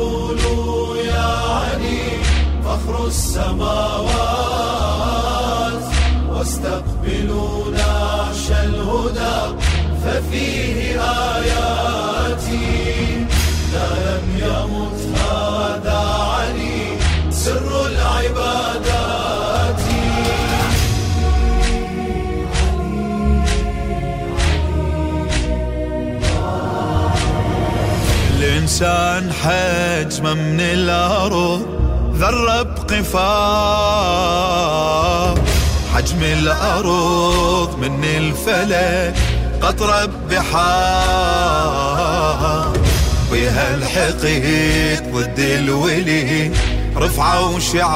قولوا يا علي فخر السماوات. واستقبلوا نعش الهدى ففيه آياتي. الإنسان حجمه من الأرض ذرة بقفار حجم الأرض من الفلك قطرة بحار بها الحقيق ضد الولي رفعة وشعار.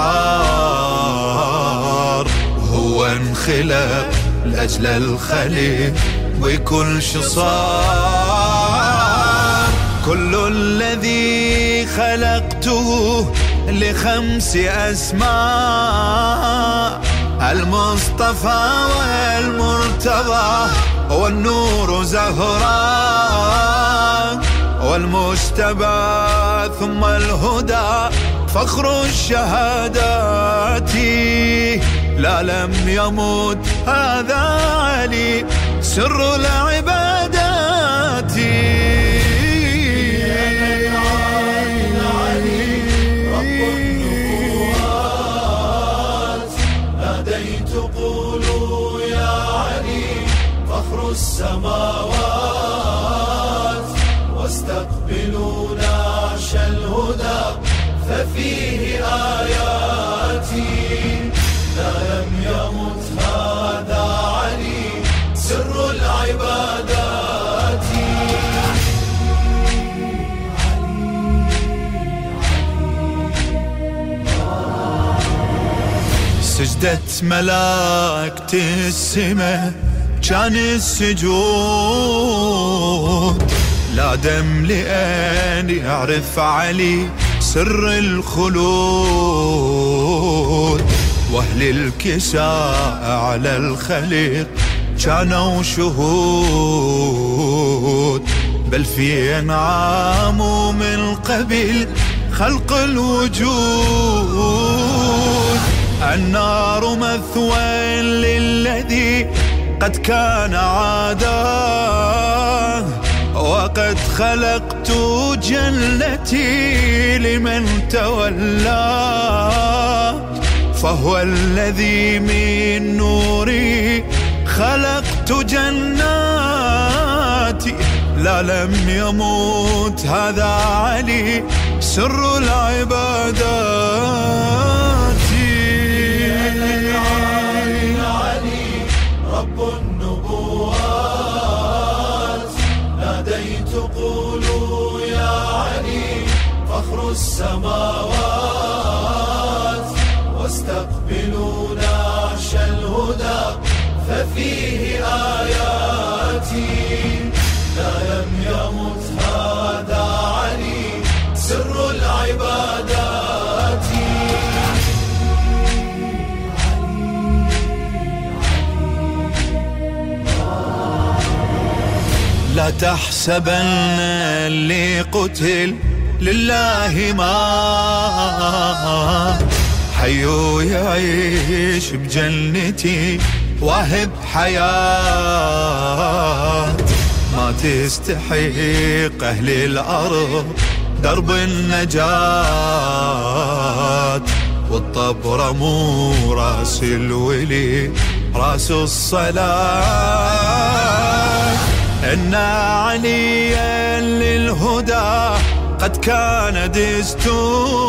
وهو انخلق لأجل الخليق وكل صار كل الذي خلقته لخمس أسماء المصطفى والمرتضى والنور زهراء والمجتبى ثم الهدى فخر الشهادات لا لم يموت هذا علي سر العبادات السماوات واستقبلوا نعش الهدى ففيه آياتي. لا لم يمت هذا علي سر العبادات. سجدت ملائكة السماء كان السجود. لا دم لأن يعرف علي سر الخلود. وأهل الكساء على الخليق كانوا شهود. بل في أنعام من قبل خلق الوجود. النار مثوى للذي قد كان عادا وقد خلقت جنتي لمن تولى فهو الذي من نوري خلقت جناتي. لا لم يموت هذا علي. سر العبادات واستقبلوا نعش الهدى ففيه آياتي لا لم يمت هذا علي سر العبادات. لا تحسبن اللي قتل لله ما حيو يعيش بجنتي واهب حياة. ما تستحق أهل الأرض درب النجاة. والطبر مو رأس الولي رأس الصلاة. إن عليا للهدى قد كان دستور.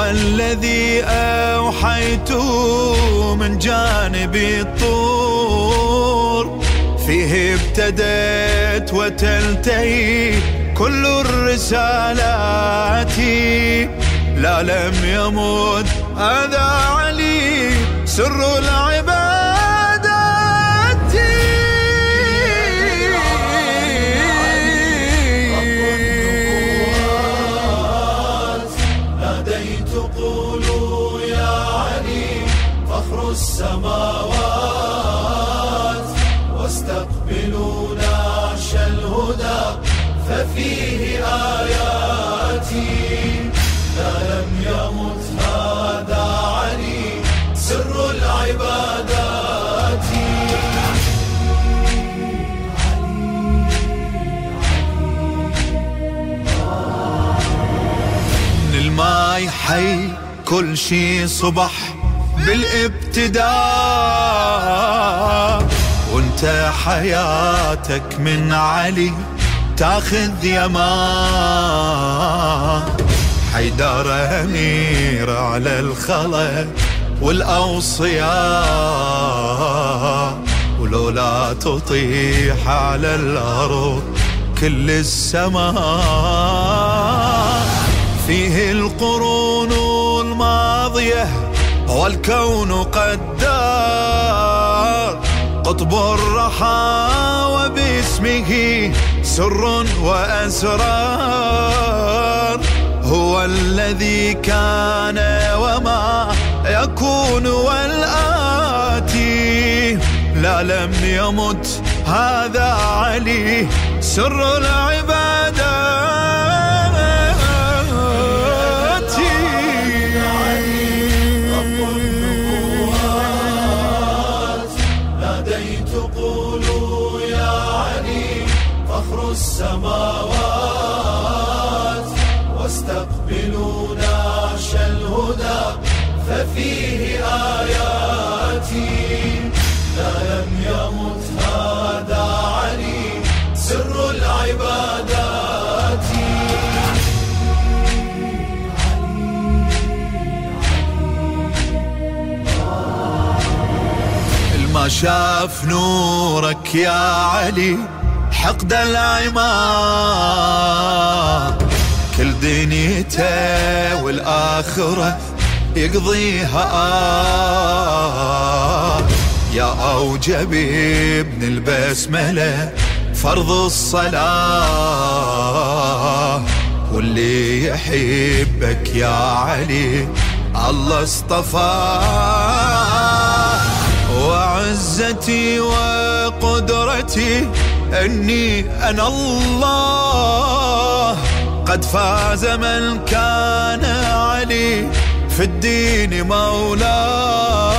الذي أوحيته من جانب الطور. فيه ابتدت وتنتهي كل الرسالات. لا لم يمت هذا علي سر العباد. الهدى ففيه آياتي. لا لم يمت هذا علي سر العبادات. للماي حي كل شي صبح بالابتداء. وانت حياتك من علي تاخذ يمان حيدر أمير على الخلق والأوصياء ولولا تطيح على الأرض كل السماء. فيه القرون الماضية والكون قدار. قطب الرحى وباسمه سر وأسرار. هو الذي كان وما يكون والآتي. لا لم يمت هذا علي. سر العبادات السماوات واستقبلوا نعش الهدى ففيه آياتي. لا لم يمت هذا علي سر العبادات. ما شاف نورك يا علي حقد العمى. كل دنيته والآخرة يقضيها. آه يا أوجب ابن البسملة فرض الصلاة. واللي يحبك يا علي الله اصطفاه وعزتي وقدرتي أني أنا الله. قد فاز من كان علي في الدين مولاه.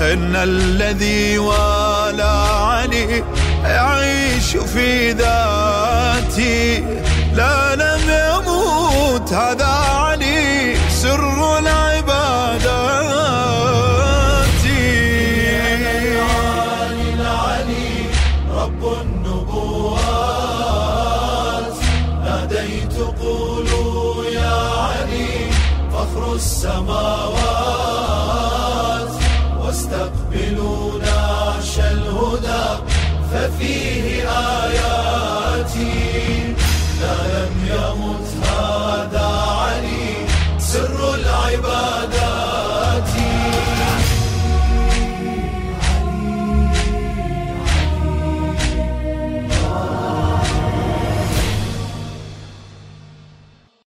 إن الذي والى علي يعيش في ذاتي. لا لم يموت هذا السماوات واستقبلوا نعش الهدى ففيه آياتي. لا لم يمت